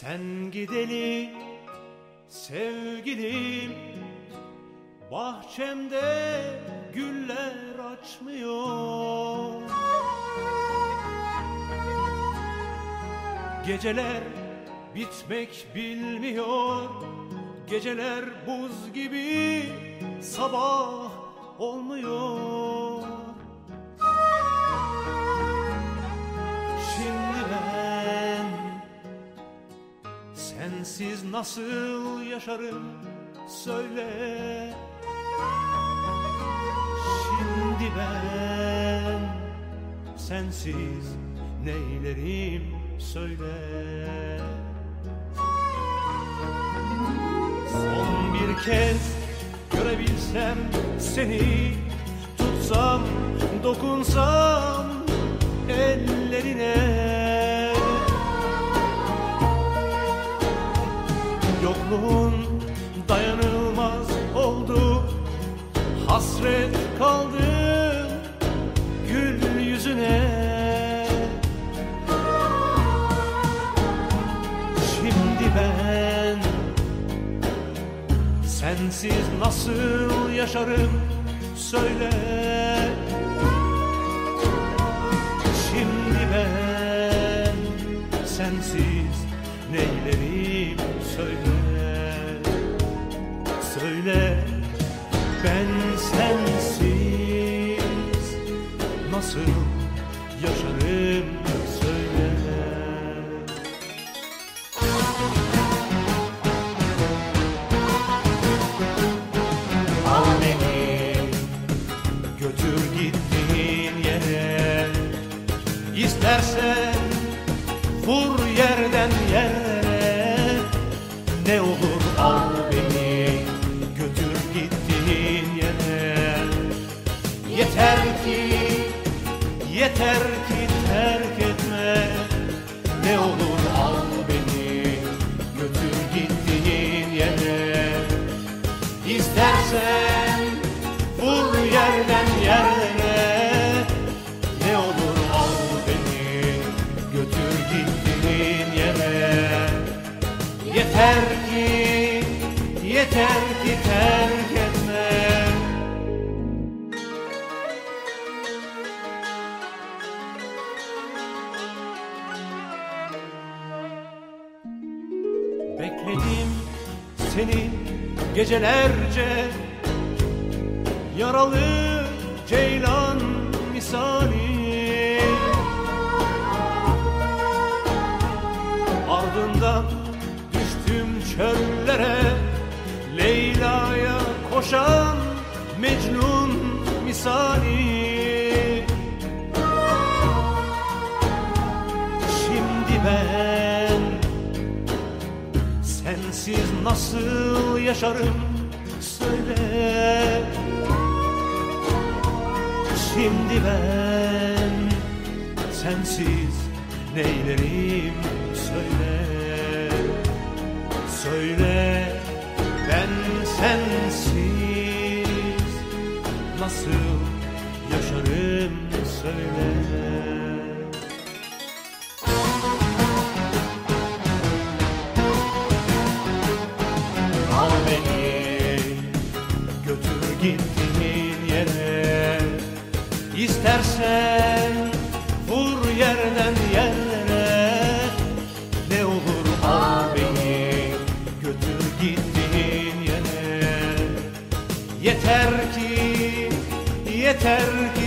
Sen gideli sevgilim Bahçemde güller açmıyor. Geceler bitmek bilmiyor Geceler buz gibi sabah olmuyor sensiz nasıl yaşarım? Söyle. Şimdi ben sensiz neylerim? Söyle. Son bir kez görebilsem seni Tutsam, dokunsam ellerine Yokluğun dayanılmaz oldu. Hasret kaldım gül yüzüne. Şimdi ben sensiz nasıl yaşarım söyle nasıl yaşarım söyle. Al beni götür gittiğin yere. İstersen vur yerden İstersen vur yerden yerlere. Ne olur al beni götür gittiğin yere. Yeter ki, yeter ki terk seni gecelerce. Yaralı ceylan misali. Ardından düştüm çöllere. Leyla'ya koşan Mecnun misali sensiz nasıl yaşarım? Söyle. Şimdi ben sensiz neylerim? Söyle. Söyle. Ben sensiz nasıl yaşarım? Söyle yere İstersen vur yerden yerlere. Ne olur al beni götür gittiğin yere. Yeter ki, yeter ki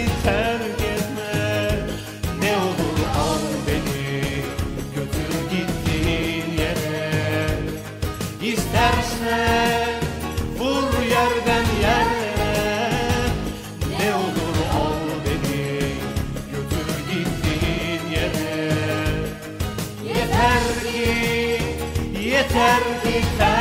yere